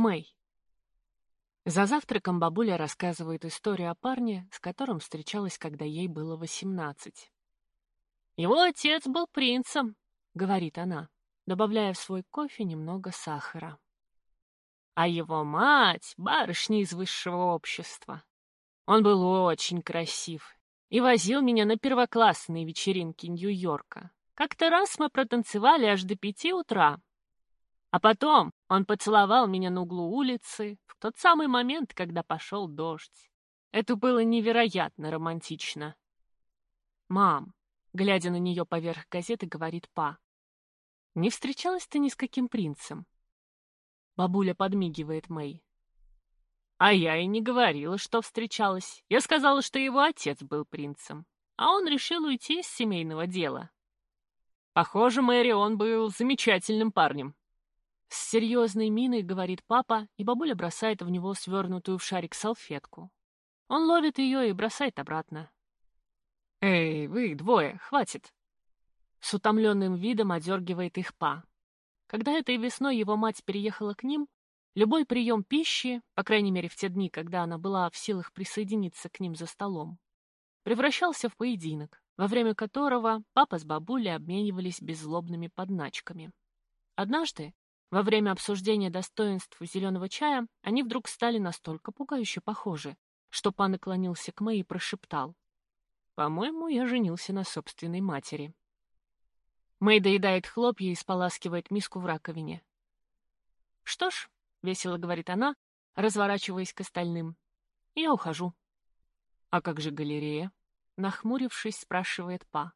Мэй. За завтраком бабуля рассказывает историю о парне, с которым встречалась, когда ей было восемнадцать. «Его отец был принцем», — говорит она, добавляя в свой кофе немного сахара. «А его мать — барышня из высшего общества. Он был очень красив и возил меня на первоклассные вечеринки Нью-Йорка. Как-то раз мы протанцевали аж до пяти утра. А потом он поцеловал меня на углу улицы в тот самый момент, когда пошел дождь. Это было невероятно романтично. «Мам», глядя на нее поверх газеты, говорит Па, «не встречалась ты ни с каким принцем?» Бабуля подмигивает Мэй. «А я и не говорила, что встречалась. Я сказала, что его отец был принцем, а он решил уйти из семейного дела. Похоже, Мэри, он был замечательным парнем. С серьезной миной говорит папа, и бабуля бросает в него свернутую в шарик салфетку. Он ловит ее и бросает обратно. «Эй, вы двое, хватит!» С утомленным видом одергивает их па. Когда этой весной его мать переехала к ним, любой прием пищи, по крайней мере в те дни, когда она была в силах присоединиться к ним за столом, превращался в поединок во время которого папа с бабулей обменивались беззлобными подначками. Однажды, во время обсуждения достоинств зеленого чая, они вдруг стали настолько пугающе похожи, что пан наклонился к Мэй и прошептал. «По-моему, я женился на собственной матери». Мэй доедает хлопья и споласкивает миску в раковине. «Что ж», — весело говорит она, разворачиваясь к остальным, — «я ухожу». «А как же галерея?» Нахмурившись, спрашивает Па.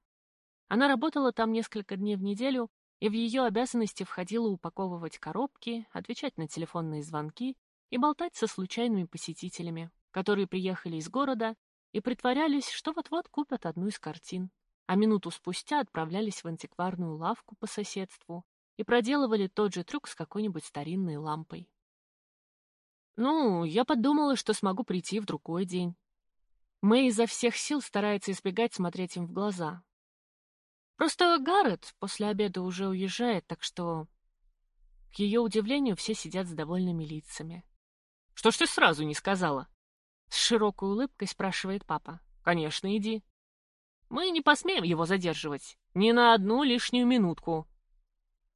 Она работала там несколько дней в неделю, и в ее обязанности входило упаковывать коробки, отвечать на телефонные звонки и болтать со случайными посетителями, которые приехали из города и притворялись, что вот-вот купят одну из картин, а минуту спустя отправлялись в антикварную лавку по соседству и проделывали тот же трюк с какой-нибудь старинной лампой. «Ну, я подумала, что смогу прийти в другой день», Мэй изо всех сил старается избегать смотреть им в глаза. Просто Гаррет после обеда уже уезжает, так что... К ее удивлению, все сидят с довольными лицами. «Что ж ты сразу не сказала?» С широкой улыбкой спрашивает папа. «Конечно, иди. Мы не посмеем его задерживать. Ни на одну лишнюю минутку.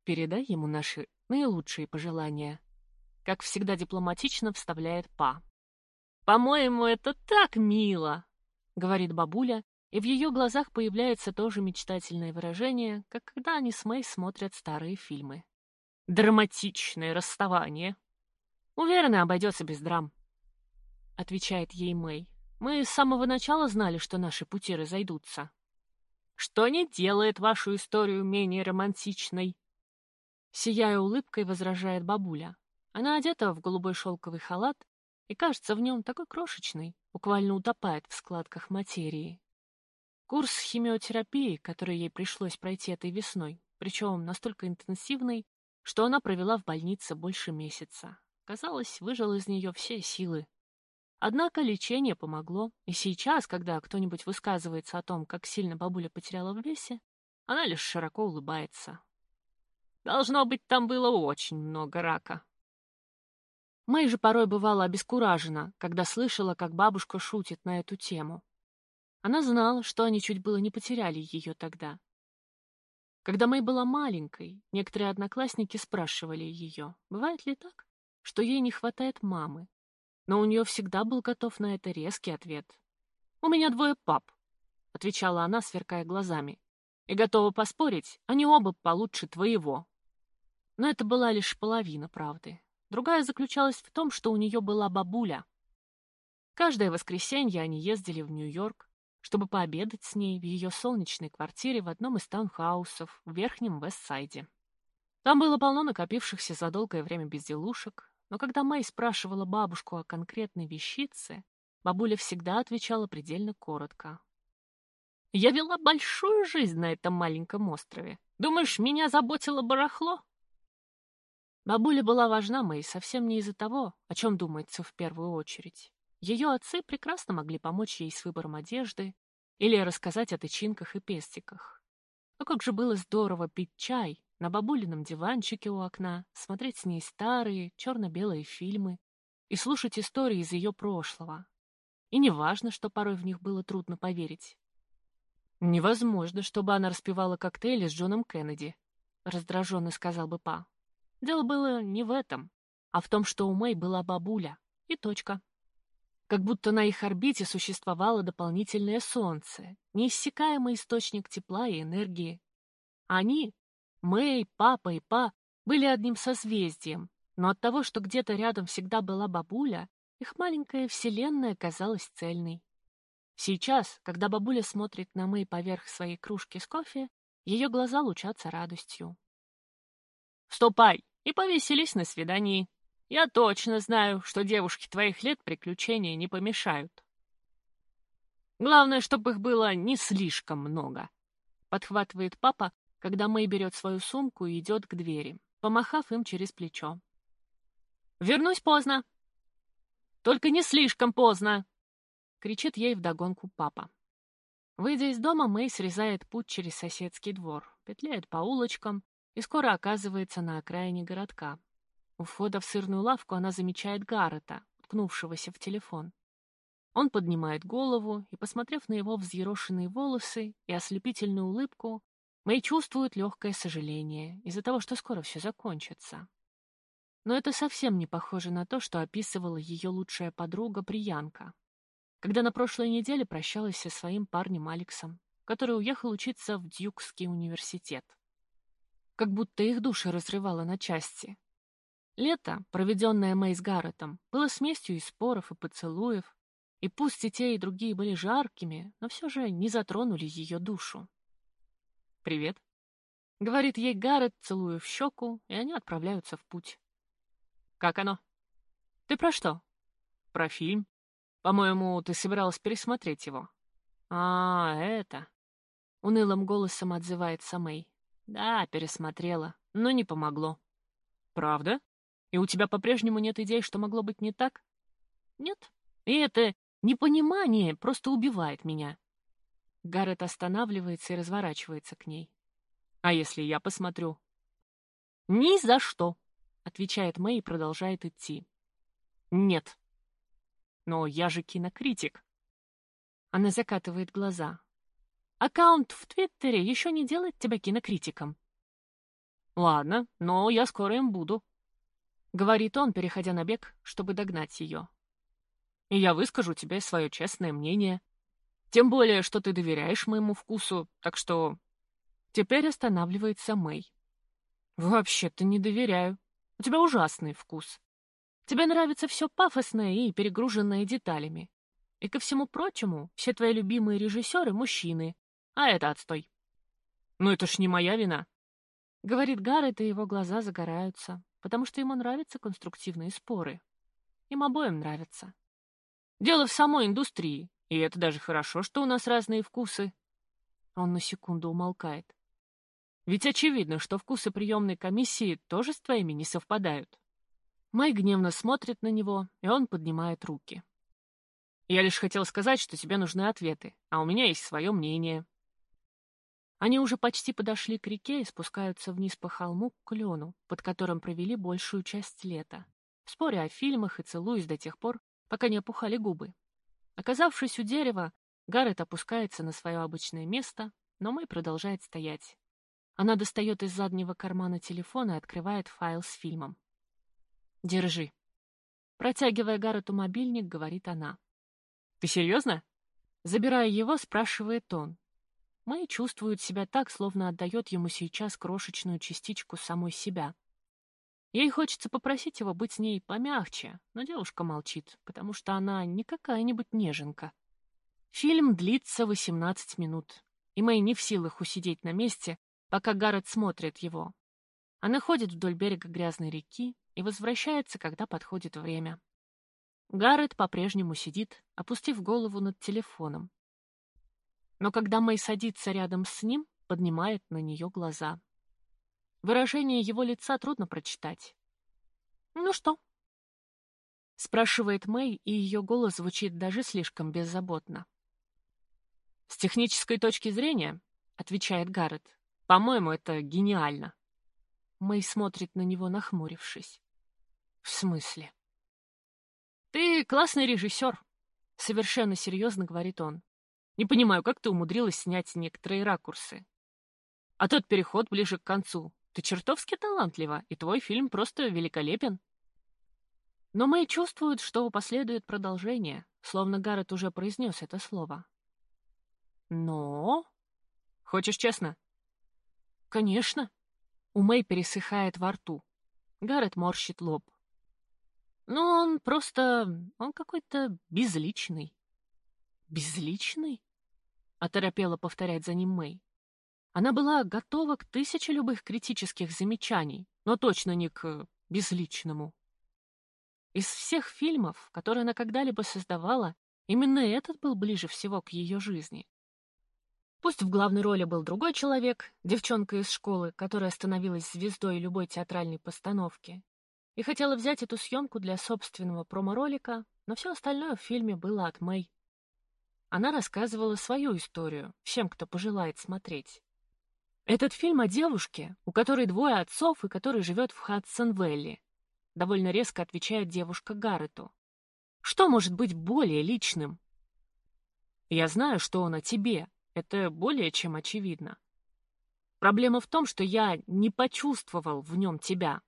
Передай ему наши наилучшие пожелания». Как всегда дипломатично вставляет Па. «По-моему, это так мило!» — говорит бабуля, и в ее глазах появляется тоже мечтательное выражение, как когда они с Мэй смотрят старые фильмы. «Драматичное расставание!» «Уверена, обойдется без драм», — отвечает ей Мэй. «Мы с самого начала знали, что наши пути разойдутся». «Что не делает вашу историю менее романтичной?» Сияя улыбкой, возражает бабуля. Она одета в голубой шелковый халат и кажется в нем такой крошечный, буквально утопает в складках материи. Курс химиотерапии, который ей пришлось пройти этой весной, причем настолько интенсивный, что она провела в больнице больше месяца. Казалось, выжил из нее все силы. Однако лечение помогло, и сейчас, когда кто-нибудь высказывается о том, как сильно бабуля потеряла в весе, она лишь широко улыбается. Должно быть, там было очень много рака. Мэй же порой бывала обескуражена, когда слышала, как бабушка шутит на эту тему. Она знала, что они чуть было не потеряли ее тогда. Когда Мэй была маленькой, некоторые одноклассники спрашивали ее, бывает ли так, что ей не хватает мамы. Но у нее всегда был готов на это резкий ответ. «У меня двое пап», — отвечала она, сверкая глазами. «И готова поспорить, они оба получше твоего». Но это была лишь половина правды. Другая заключалась в том, что у нее была бабуля. Каждое воскресенье они ездили в Нью-Йорк, чтобы пообедать с ней в ее солнечной квартире в одном из таунхаусов в Верхнем Вестсайде. Там было полно накопившихся за долгое время безделушек, но когда Мэй спрашивала бабушку о конкретной вещице, бабуля всегда отвечала предельно коротко. «Я вела большую жизнь на этом маленьком острове. Думаешь, меня заботило барахло?» Бабуля была важна Мэй совсем не из-за того, о чем думается в первую очередь. Ее отцы прекрасно могли помочь ей с выбором одежды или рассказать о тычинках и пестиках. Но как же было здорово пить чай на бабулином диванчике у окна, смотреть с ней старые, черно-белые фильмы и слушать истории из ее прошлого. И не важно, что порой в них было трудно поверить. Невозможно, чтобы она распивала коктейли с Джоном Кеннеди, раздраженно сказал бы Па. Дело было не в этом, а в том, что у Мэй была бабуля. И точка. Как будто на их орбите существовало дополнительное солнце, неиссякаемый источник тепла и энергии. Они, Мэй, папа и Па, были одним созвездием, но от того, что где-то рядом всегда была бабуля, их маленькая вселенная казалась цельной. Сейчас, когда бабуля смотрит на Мэй поверх своей кружки с кофе, ее глаза лучатся радостью. «Ступай и повеселись на свидании. Я точно знаю, что девушки твоих лет приключения не помешают. Главное, чтобы их было не слишком много», — подхватывает папа, когда Мэй берет свою сумку и идет к двери, помахав им через плечо. «Вернусь поздно». «Только не слишком поздно», — кричит ей вдогонку папа. Выйдя из дома, Мэй срезает путь через соседский двор, петляет по улочкам и скоро оказывается на окраине городка. У входа в сырную лавку она замечает Гаррета, уткнувшегося в телефон. Он поднимает голову, и, посмотрев на его взъерошенные волосы и ослепительную улыбку, Мэй чувствует легкое сожаление из-за того, что скоро все закончится. Но это совсем не похоже на то, что описывала ее лучшая подруга Приянка, когда на прошлой неделе прощалась со своим парнем Алексом, который уехал учиться в Дьюкский университет. Как будто их души разрывало на части. Лето, проведенное Мэй с Гарретом, было смесью и споров, и поцелуев, и пусть и те, и другие были жаркими, но все же не затронули ее душу. «Привет», — говорит ей Гаррет, целуя в щеку, и они отправляются в путь. «Как оно?» «Ты про что?» «Про фильм», по-моему, ты собиралась пересмотреть его. А, это. Унылым голосом отзывается Мэй. Да, пересмотрела, но не помогло. Правда? И у тебя по-прежнему нет идей, что могло быть не так? Нет. И это непонимание просто убивает меня. Гаррет останавливается и разворачивается к ней. А если я посмотрю? Ни за что, отвечает Мэй и продолжает идти. Нет, но я же кинокритик. Она закатывает глаза. Аккаунт в Твиттере еще не делает тебя кинокритиком. Ладно, но я скоро им буду. Говорит он, переходя на бег, чтобы догнать ее. И я выскажу тебе свое честное мнение. Тем более, что ты доверяешь моему вкусу, так что... Теперь останавливается Мэй. Вообще-то не доверяю. У тебя ужасный вкус. Тебе нравится все пафосное и перегруженное деталями. И ко всему прочему, все твои любимые режиссеры — мужчины. А это отстой. Ну это ж не моя вина. Говорит Гаррет, и его глаза загораются, потому что ему нравятся конструктивные споры. Им обоим нравятся. Дело в самой индустрии, и это даже хорошо, что у нас разные вкусы. Он на секунду умолкает. Ведь очевидно, что вкусы приемной комиссии тоже с твоими не совпадают. Май гневно смотрит на него, и он поднимает руки. «Я лишь хотел сказать, что тебе нужны ответы, а у меня есть свое мнение». Они уже почти подошли к реке и спускаются вниз по холму к клену, под которым провели большую часть лета, споря о фильмах и целуясь до тех пор, пока не опухали губы. Оказавшись у дерева, Гаррет опускается на свое обычное место, но Мэй продолжает стоять. Она достает из заднего кармана телефона и открывает файл с фильмом. Держи. Протягивая Гаррету мобильник, говорит она. Ты серьезно? Забирая его, спрашивает он. Мэй чувствует себя так, словно отдает ему сейчас крошечную частичку самой себя. Ей хочется попросить его быть с ней помягче, но девушка молчит, потому что она не какая-нибудь неженка. Фильм длится 18 минут, и Мэй не в силах усидеть на месте, пока Гаррет смотрит его. Она ходит вдоль берега грязной реки, и возвращается, когда подходит время. Гаррет по-прежнему сидит, опустив голову над телефоном. Но когда Мэй садится рядом с ним, поднимает на нее глаза. Выражение его лица трудно прочитать. «Ну что?» Спрашивает Мэй, и ее голос звучит даже слишком беззаботно. «С технической точки зрения, — отвечает Гаррет, — по-моему, это гениально. Мэй смотрит на него, нахмурившись. В смысле? Ты классный режиссер, совершенно серьезно говорит он. Не понимаю, как ты умудрилась снять некоторые ракурсы. А тот переход ближе к концу. Ты чертовски талантлива, и твой фильм просто великолепен. Но Мэй чувствует, что последует продолжение, словно Гаррет уже произнес это слово. Но... Хочешь честно? Конечно. У Мэй пересыхает во рту. Гаррет морщит лоб. Ну, он просто... он какой-то безличный. Безличный? Оторопела повторять за ним Мэй. Она была готова к тысяче любых критических замечаний, но точно не к безличному. Из всех фильмов, которые она когда-либо создавала, именно этот был ближе всего к ее жизни. Пусть в главной роли был другой человек, девчонка из школы, которая становилась звездой любой театральной постановки, и хотела взять эту съемку для собственного промо-ролика, но все остальное в фильме было от Мэй. Она рассказывала свою историю всем, кто пожелает смотреть. Этот фильм о девушке, у которой двое отцов и которая живет в Хадсон-Вэлли. Довольно резко отвечает девушка Гаррету. Что может быть более личным? Я знаю, что он о тебе, это более чем очевидно. Проблема в том, что я не почувствовал в нем тебя.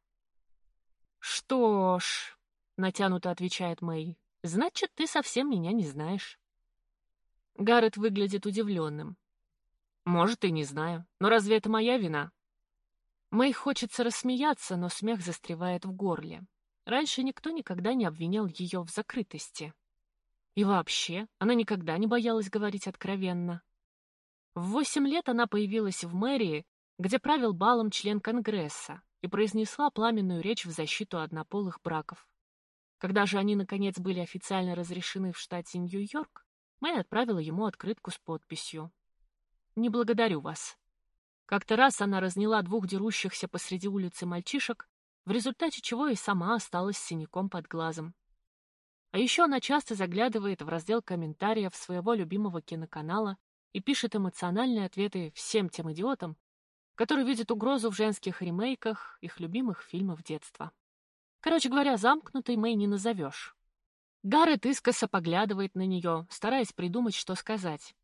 Что ж, натянуто отвечает Мэй, значит, ты совсем меня не знаешь. Гаррет выглядит удивленным. Может, и не знаю. Но разве это моя вина? Мэй хочется рассмеяться, но смех застревает в горле. Раньше никто никогда не обвинял ее в закрытости. И вообще, она никогда не боялась говорить откровенно. В восемь лет она появилась в мэрии, где правил балом член Конгресса, и произнесла пламенную речь в защиту однополых браков. Когда же они, наконец, были официально разрешены в штате Нью-Йорк, Мэй отправила ему открытку с подписью. «Не благодарю вас». Как-то раз она разняла двух дерущихся посреди улицы мальчишек, в результате чего и сама осталась синяком под глазом. А еще она часто заглядывает в раздел комментариев своего любимого киноканала и пишет эмоциональные ответы всем тем идиотам, которые видят угрозу в женских ремейках их любимых фильмов детства. Короче говоря, замкнутой Мэй не назовешь. Гаррет искоса поглядывает на нее, стараясь придумать, что сказать.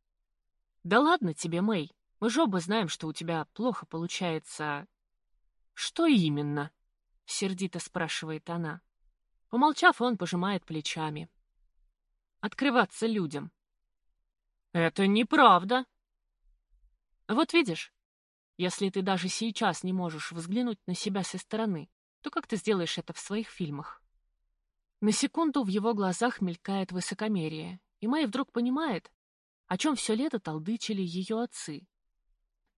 «Да ладно тебе, Мэй, мы же оба знаем, что у тебя плохо получается...» «Что именно?» — сердито спрашивает она. Помолчав, он пожимает плечами. «Открываться людям». «Это неправда!» «Вот видишь, если ты даже сейчас не можешь взглянуть на себя со стороны, то как ты сделаешь это в своих фильмах?» На секунду в его глазах мелькает высокомерие, и Мэй вдруг понимает, о чем все лето толдычили ее отцы.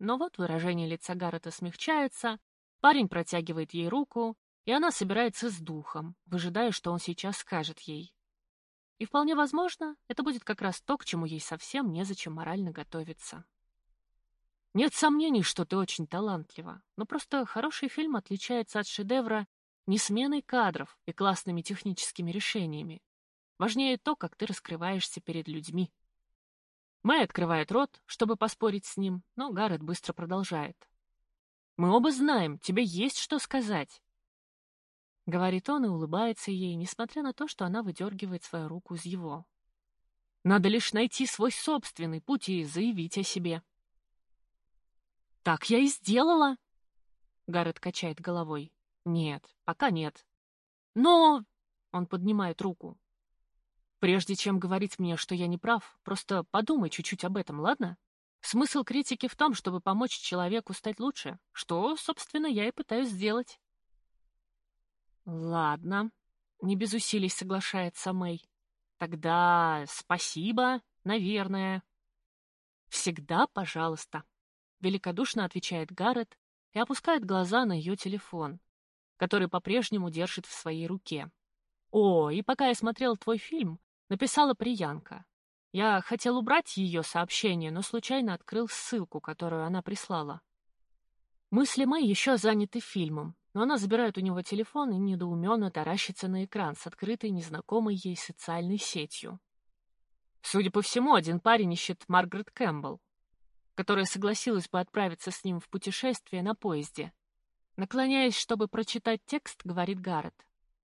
Но вот выражение лица Гаррета смягчается, парень протягивает ей руку, и она собирается с духом, выжидая, что он сейчас скажет ей. И вполне возможно, это будет как раз то, к чему ей совсем незачем морально готовиться. Нет сомнений, что ты очень талантлива, но просто хороший фильм отличается от шедевра не сменой кадров и классными техническими решениями. Важнее то, как ты раскрываешься перед людьми. Мэй открывает рот, чтобы поспорить с ним, но Гаррет быстро продолжает. «Мы оба знаем, тебе есть что сказать». Говорит он и улыбается ей, несмотря на то, что она выдергивает свою руку из его. Надо лишь найти свой собственный путь и заявить о себе. «Так я и сделала!» Гаррет качает головой. Нет, пока нет. Но... Он поднимает руку. Прежде чем говорить мне, что я не прав, просто подумай чуть-чуть об этом, ладно? Смысл критики в том, чтобы помочь человеку стать лучше, что, собственно, я и пытаюсь сделать. Ладно, не без усилий соглашается Мэй. Тогда спасибо, наверное. Всегда пожалуйста. Великодушно отвечает Гаррет и опускает глаза на ее телефон который по-прежнему держит в своей руке. «О, и пока я смотрел твой фильм, написала Приянка. Я хотел убрать ее сообщение, но случайно открыл ссылку, которую она прислала. Мысли мои еще заняты фильмом, но она забирает у него телефон и недоуменно таращится на экран с открытой незнакомой ей социальной сетью. Судя по всему, один парень ищет Маргарет Кэмпбелл, которая согласилась бы отправиться с ним в путешествие на поезде. Наклоняясь, чтобы прочитать текст, говорит Гаррет.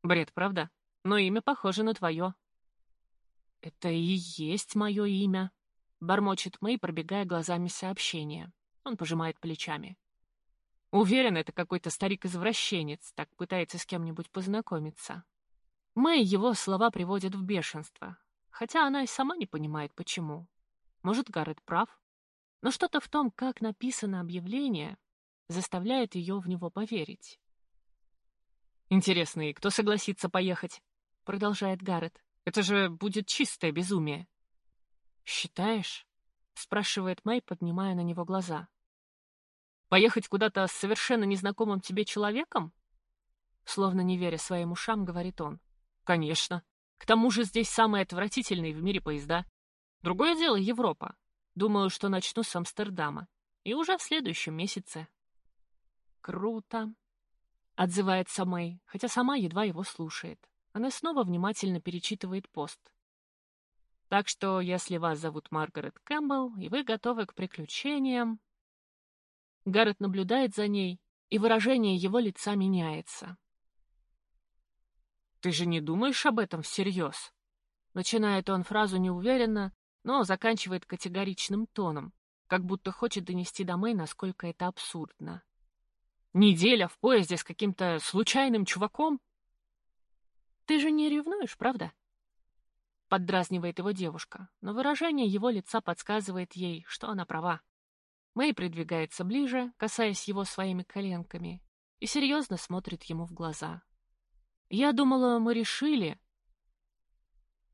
Бред, правда? Но имя похоже на твое. Это и есть мое имя, бормочет Мэй, пробегая глазами сообщение. Он пожимает плечами. Уверен, это какой-то старик-извращенец, так пытается с кем-нибудь познакомиться. Мэй его слова приводят в бешенство, хотя она и сама не понимает, почему. Может, Гаррет прав? Но что-то в том, как написано объявление, заставляет ее в него поверить. «Интересно, и кто согласится поехать?» — продолжает Гаррет. «Это же будет чистое безумие». «Считаешь?» — спрашивает Мэй, поднимая на него глаза. «Поехать куда-то с совершенно незнакомым тебе человеком?» Словно не веря своим ушам, говорит он. «Конечно. К тому же здесь самые отвратительные в мире поезда. Другое дело — Европа. Думаю, что начну с Амстердама. И уже в следующем месяце «Круто!» — отзывается Мэй, хотя сама едва его слушает. Она снова внимательно перечитывает пост. «Так что, если вас зовут Маргарет Кэмпбелл, и вы готовы к приключениям...» Гаррет наблюдает за ней, и выражение его лица меняется. «Ты же не думаешь об этом всерьез?» Начинает он фразу неуверенно, но заканчивает категоричным тоном, как будто хочет донести до Мэй, насколько это абсурдно. Неделя в поезде с каким-то случайным чуваком? Ты же не ревнуешь, правда? Поддразнивает его девушка, но выражение его лица подсказывает ей, что она права. Мэй придвигается ближе, касаясь его своими коленками, и серьезно смотрит ему в глаза. «Я думала, мы решили...»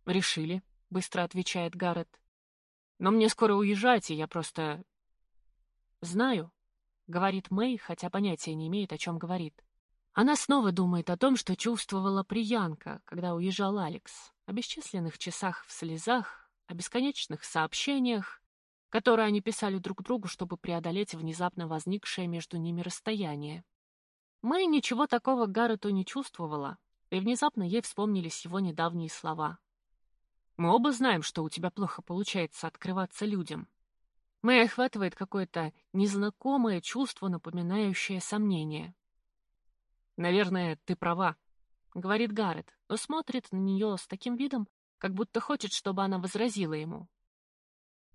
«Решили», — быстро отвечает Гаррет. «Но мне скоро уезжать, и я просто...» «Знаю», говорит Мэй, хотя понятия не имеет, о чем говорит. Она снова думает о том, что чувствовала Приянка, когда уезжал Алекс, о бесчисленных часах в слезах, о бесконечных сообщениях, которые они писали друг другу, чтобы преодолеть внезапно возникшее между ними расстояние. Мэй ничего такого Гаррету не чувствовала, и внезапно ей вспомнились его недавние слова. «Мы оба знаем, что у тебя плохо получается открываться людям. Мэй охватывает какое-то незнакомое чувство, напоминающее сомнение. «Наверное, ты права», — говорит Гаррет, но смотрит на нее с таким видом, как будто хочет, чтобы она возразила ему.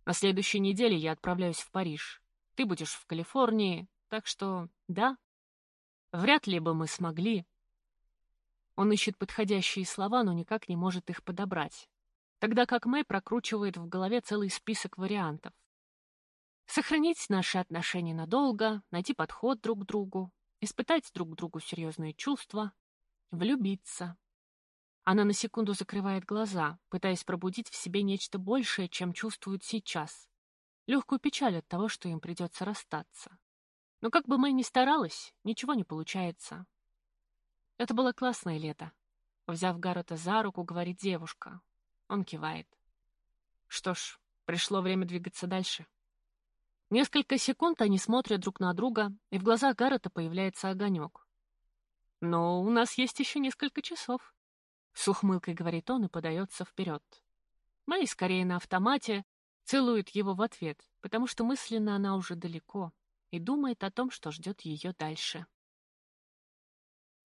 «На следующей неделе я отправляюсь в Париж. Ты будешь в Калифорнии, так что да, вряд ли бы мы смогли». Он ищет подходящие слова, но никак не может их подобрать, тогда как Мэй прокручивает в голове целый список вариантов. Сохранить наши отношения надолго, найти подход друг к другу, испытать друг другу серьезные чувства, влюбиться. Она на секунду закрывает глаза, пытаясь пробудить в себе нечто большее, чем чувствует сейчас. Легкую печаль от того, что им придется расстаться. Но как бы Мэй ни старалась, ничего не получается. Это было классное лето. Взяв Гаррета за руку, говорит девушка. Он кивает. Что ж, пришло время двигаться дальше. Несколько секунд они смотрят друг на друга, и в глазах Гаррета появляется огонек. «Но у нас есть еще несколько часов», — с ухмылкой говорит он и подается вперед. Мэй скорее на автомате целует его в ответ, потому что мысленно она уже далеко и думает о том, что ждет ее дальше.